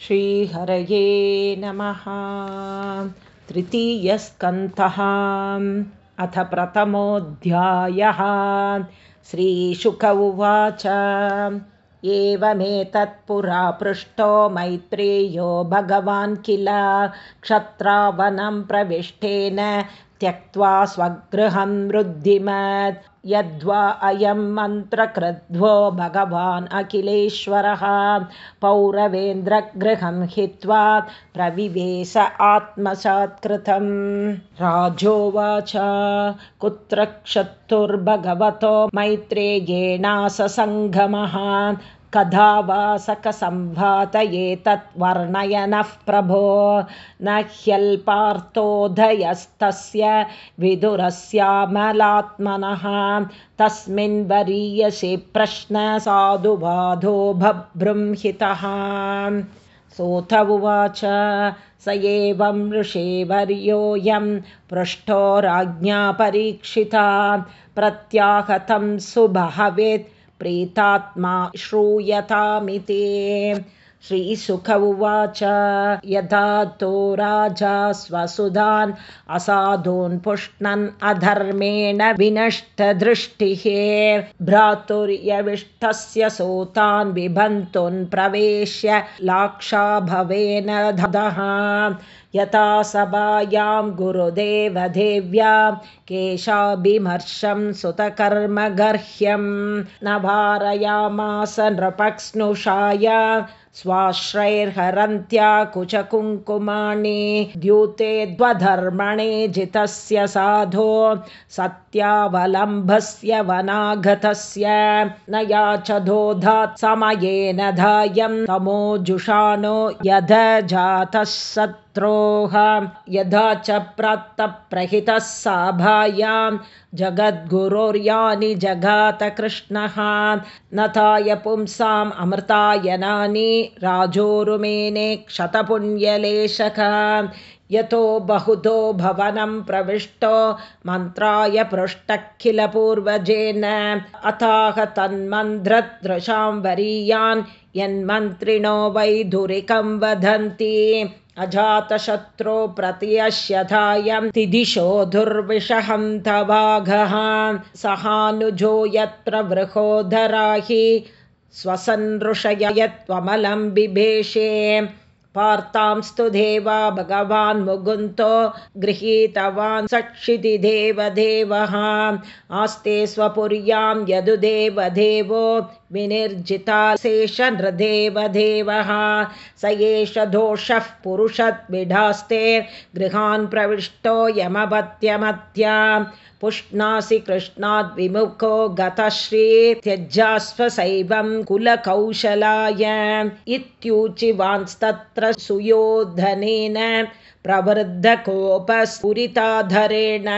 श्रीहरये नमः। तृतीयस्कन्धः। अथ प्रथमोऽध्यायः। श्रीशुक उवाच। एवमेतत्पुरा पृष्टो मैत्रेयो भगवान् किल? क्षत्रावनं प्रविष्टेन त्यक्त्वा स्वगृहं वृद्धिमत् यद्वा अयं मन्त्रकृद्वो भगवान् अखिलेश्वरः। पौरवेन्द्रगृहं हित्वा प्रविवेश आत्मसात्कृतं राजोवाच कुत्र क्षत्तुर्भगवतो मैत्रेयेणाससङ्गमः कदा वा सकसंवातयेतत् वर्णयनः प्रभो। न ह्यल्पार्थोदयस्तस्य विदुरस्यामलात्मनः। तस्मिन् वरीयसे प्रश्नसाधुबाधो बभृंहितः सोऽथ उवाच स एवं ऋषेवर्योऽयं पृष्ठो राज्ञा परीक्षिता प्रत्याहतं सुबहवेत् प्रीतात्मा श्रूयतामिति श्रीसुख उवाच यथा तो राजा स्वसुधान् असाधून् पुष्णन् अधर्मेण विनष्टदृष्टिः। भ्रातुर्यविष्टस्य सोतान् बिभन्तुन् प्रवेश्य लाक्षाभवेन ददः यथा सभायां गुरुदेवदेव्या केशाभिमर्शं सुतकर्मगर्ह्यं। न भारयामास नृपक्स्नुषाय स्वाश्रैर्हरन्त्या कुचकुङ्कुमाणि द्यूते द्वधर्मणे जितस्य साधो सत्यावलम्भस्य वनागतस्य न याचधोधात् समयेन धायं तमोजुषाणो यद जातः सत् यदा च प्राप्तप्रहितः साभायां जगद्गुरोर्यानि जगातकृष्णः नताय पुंसाम् अमृतायनानि राजोरुमेने क्षतपुण्यलेशक यतो बहुतो भवनं प्रविष्टो मन्त्राय पृष्टखिलपूर्वजेन अथाह तन्मन्त्रदृशां वरीयान् यन्मन्त्रिणो वैधुरिकं वदन्ति अजातशत्रो प्रतियश्यथायं तिदिशो दुर्विषहन्तवाघः। सहानुजो यत्र वृहोदराहि स्वसनृषयत्वमलं बिभेषे वार्तांस्तु देवा भगवान् मुकुन्तो गृहीतवान् सक्षिति देवदेवः। आस्ते स्वपुर्यां यदुदेवदेवो विनिर्जिताशेषनृदेवदेवः स एष दोषः पुरुषद्विढास्ते गृहान् प्रविष्टो यमपत्यमत्या। पुष्णासि कृष्णाद् विमुखो गतश्री त्यजास्वशैवं कुलकौशलाय सुयोधनेन प्रवृद्धकोपस्फुरिताधरेण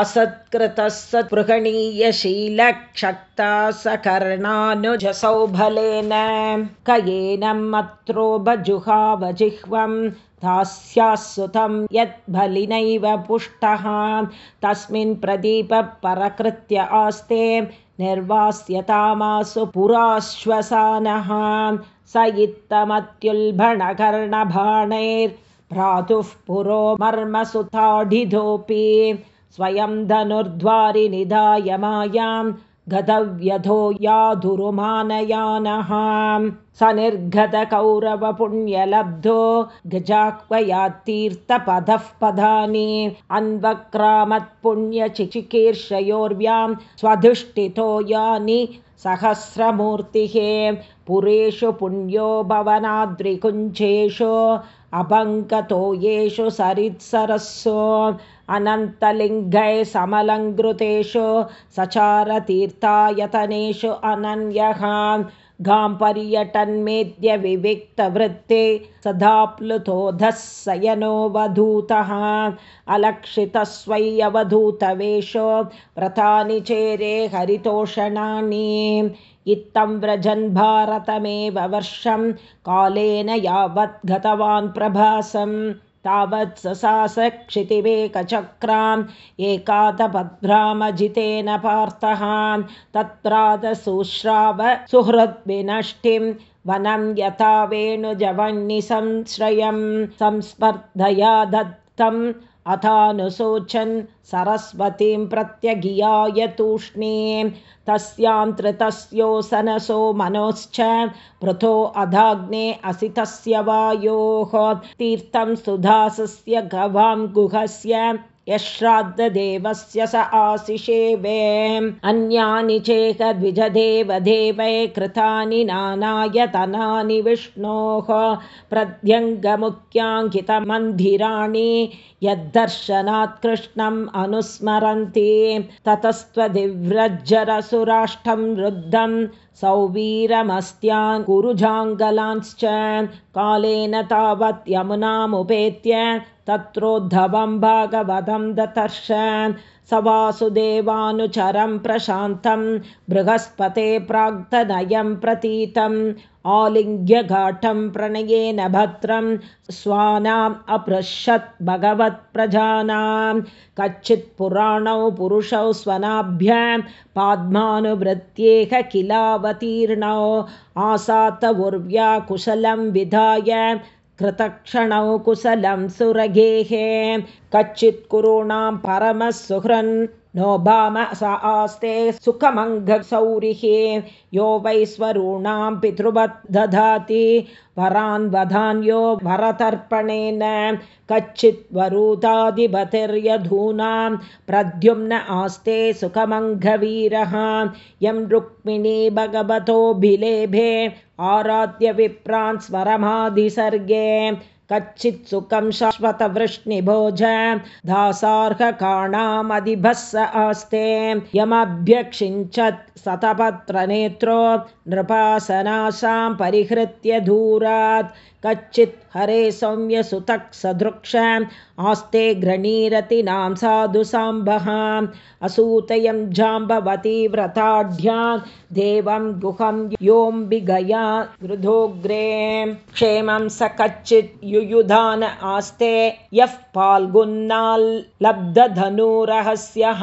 असत्कृतः सत्पृहणीयशीलक्षक्ता सकर्णानुजसौभलेन कयेनमत्रो बजुहावजिह्वं दास्यास्सुतं यद्बलिनैव पुष्टः। तस्मिन् प्रदीपपरकृत्य आस्ते निर्वास्यतामासु पुराश्वसानः स इत्थमत्युल्भणकर्णबाणैर्भ्रातुः पुरो मर्मसुताढिधोऽपि स्वयं धनुर्ध्वारि निधाय मायां गतव्यधो याधुरुमानयानः। स निर्गतकौरवपुण्यलब्धो गजाह्वयात्तीर्थपदः पदानि। अन्वक्रामत्पुण्यचिचिकीर्षयोर्व्यां स्वधिष्ठितो यानि सहस्रमूर्तिः पुरेषु पुण्यो भवनाद्रिकुञ्जेषु अभङ्गतो येषु सरित्सरस्सु अनन्तलिङ्गै समलङ्कृतेषु सचारतीर्थायतनेषु अनन्यः गां पर्यटन्मेद्य विविक्तवृत्ते सदाप्लुतोधः सयनोऽवधूतः अलक्षितस्वय्यवधूतवेषो व्रतानि चेरे हरितोषणानि। इत्थं व्रजन् भारतमेव वर्षं कालेन यावत् गतवान् प्रभासम् तावत् ससास क्षितिवेकचक्राम् एकातपद्भ्रामजितेन पार्थः तत्रादशुश्राव सुहृद्विनष्टिं वनं यथा वेणुजवह्निसंश्रयं संस्पर्धया दत्तम् अथानुशोचन् सरस्वतीं प्रत्यगियाय तूष्णीं तस्यां तृतस्योसनसो मनोश्च पृथो अधाग्ने असितस्य वायोः तीर्थं सुधासस्य गवां गुहस्य यश्राद्धदेवस्य स आशिषेवे अन्यानि चेकद्विजदेवदेवै कृतानि नानायतनानि विष्णोः प्रद्यङ्गमुख्याङ्कितमन्दिराणि यद्दर्शनात् कृष्णम् अनुस्मरन्ति। ततस्त्वदिव्रज्जरसुराष्टं रुद्धं सौवीरमस्त्यान् कुरुजाङ्गलांश्च कालेन तावत् यमुनामुपेत्य तत्रोद्धवं भागवतं दतर्श स वासुदेवानुचरं प्रशान्तं बृहस्पते प्राक्तनयं प्रतीतम् आलिङ्ग्यघाटं प्रणयेन भद्रं स्वानाम् अपृशत् भगवत्प्रजानां कच्चित् पुराणौ पुरुषौ स्वनाभ्यां पाद्मानुवृत्त्येह किलावतीर्णौ आसात उर्व्या कुशलं विधाय कृतक्षणौ कुशलं सुरगेः कच्चित् कुरूणां परमः सुहृन् नो भाम स आस्ते सुखमङ्गसौरिः यो वैश्वरूणां पितृवत् दधाति वरान् वधान्यो वरतर्पणेन कच्चित् वरूतादिपतिर्यधूनां प्रद्युम्न आस्ते सुखमङ्घवीरः यं रुक्मिणी भगवतोऽभिलेभे। आराध्य विप्रान् स्वरमादिसर्गे कच्चित् सुखं शाश्वतवृष्णिभोज दासार्हकाणामधिभस्स आस्ते यमभ्यक्षिञ्चत् शतपत्रनेत्रो नृपासनासां परिहृत्य दूरात् कच्चित् हरे सौम्यसुतक् सदृक्ष। आस्ते घृणीरतिनां साधु साम्बः। असूतयं जाम्बवती व्रताढ्या। देवं गुहं योऽम्बिगया गृधोग्रे। क्षेमं स कच्चित् युयुधान आस्ते। यः पाल्गुन्नाल् लब्धधनुरहस्यः।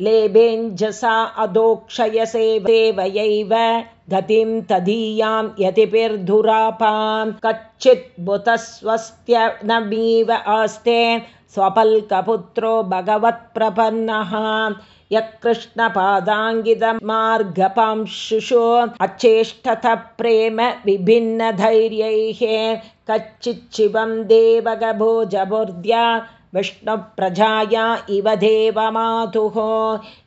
लेभेञ्जसा अधोक्षयसे देवयैव गतिं तदीयां यतिभिर्धुरापां कच्चित् बुतस्वस्त्यनमीव आस्ते स्वपल्कपुत्रो भगवत्प्रपन्नः। यः कृष्णपादाङ्गितमार्गपांशुषु अचेष्टतः प्रेम विभिन्नधैर्यैः। कच्चिच्छिवं देवगभोजबुर्द्या विष्णुप्रजाया इव देवमातुः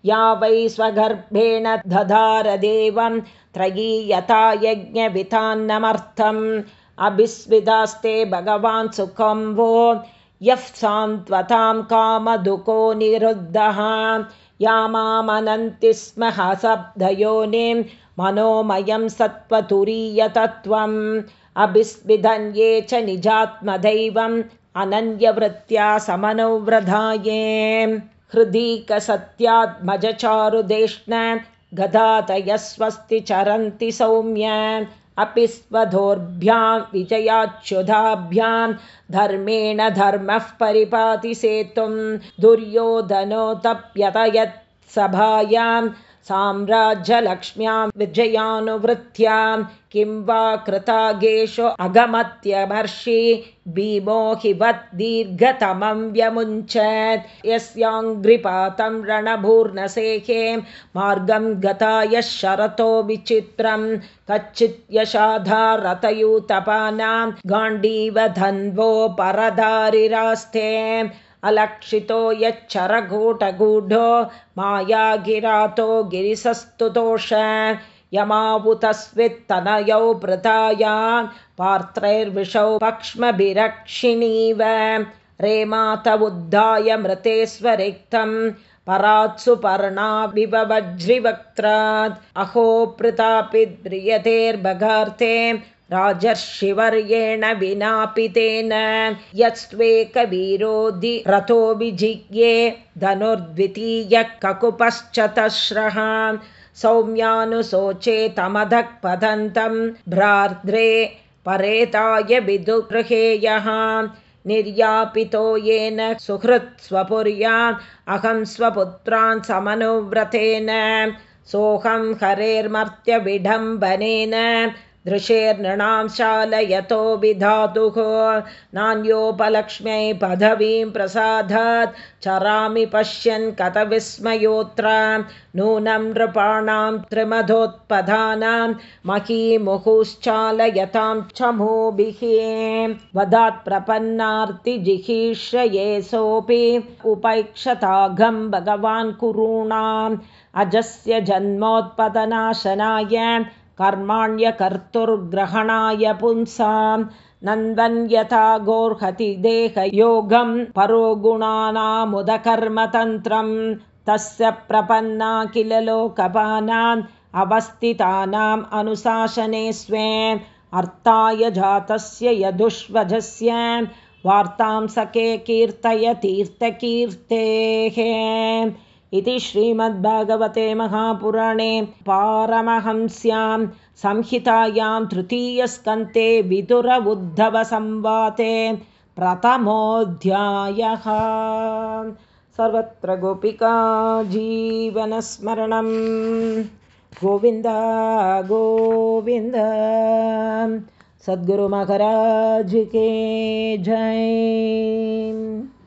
या वै स्वगर्भेण दधारदेवं त्रयी यथा यज्ञवितान्नमर्थम् अभिस्विदास्ते भगवान् सुखं वो। यः सान्त्वतां कामदुको निरुद्धः। या मामनन्ति स्म हसब्धयोनिं। मनोमयं सत्त्वतुरीयतत्त्वम्। अभिस्विधन्ये च निजात्मदैवम्। अनन्यवृत्त्या समनुव्रधाये हृदीकसत्यात्मजचारुदेष्ण गदातयः स्वस्ति चरन्ति सौम्य अपि स्वधोर्भ्यां विजयाच्युधाभ्यां धर्मेण धर्मः परिपाति सेतुं दुर्योधनोतप्यतयत् सभायां साम्राज्यलक्ष्म्यां विजयानुवृत्त्यां किं वा कृतागेषु अगमत्यमर्षि भीमो हि वत् दीर्घतमं व्यमुञ्चत् यस्याङ्घ्रिपातं रणभूर्णसेहे मार्गं गता यः शरतो विचित्रं कच्चित् यशाधारतयूतपानां गाण्डीवधन्वो परधारिरास्ते अलक्षितो यच्चरघोटगूढो मायागिरातो गिरिसस्तुतोष यमावुतस्वित्तनयौ पृथाया पार्त्रैर्विषौ पक्ष्मभिरक्षिणीव रेमात उद्धाय मृतेष्वरिक्तं परात्सुपर्णा विवज्रिवक्त्रात् अहो पृथापि द्रियतेर्भगार्थे राजर्षिवर्येण विनापितेन यस्त्वेकवीरोधि रथो विजिज्ञे धनुर्द्वितीयः ककुपश्चतस्रः सौम्यानुशोचे तमधः पतन्तं भ्रार्द्रे परेताय विदुगृहेयः निर्यापितो येन सुहृत् स्वपुर्याम् अहं स्वपुत्रान् समनुव्रतेन सोऽहं हरेर्मर्त्यविडम्बनेन दृशेर्नृणां शालयतो विधातुः। नान्योपलक्ष्म्यै पदवीं प्रसादात्। चरामि पश्यन् कथविस्मयोऽत्र नूनं नृपाणां त्रिमधोत्पदानां महीमुहुश्चालयतां च मोभिः वदात् प्रपन्नार्तिजिहीर्षये सोऽपि। उपैक्षताघं भगवान् कुरूणाम्। अजस्य जन्मोत्पदनाशनाय कर्माण्यकर्तुर्ग्रहणाय पुंसां नन्दन् यथा गोर्हति देहयोगं परो गुणानामुदकर्मतन्त्रं तस्य प्रपन्ना किल लोकपानाम् अवस्थितानाम् अनुशासने स्वे अर्थाय जातस्य यदुष्वजस्य वार्तां सखे कीर्तय तीर्थकीर्तेः इति श्रीमद्भागवते महापुराणे पारमहंस्यां संहितायां तृतीयस्कन्ते विदुर उद्धवसंवाते प्रथमोऽध्यायः। सर्वत्र गोपिका जीवनस्मरणं। गोविन्द गोविन्द। सद्गुरुमहराजिके जय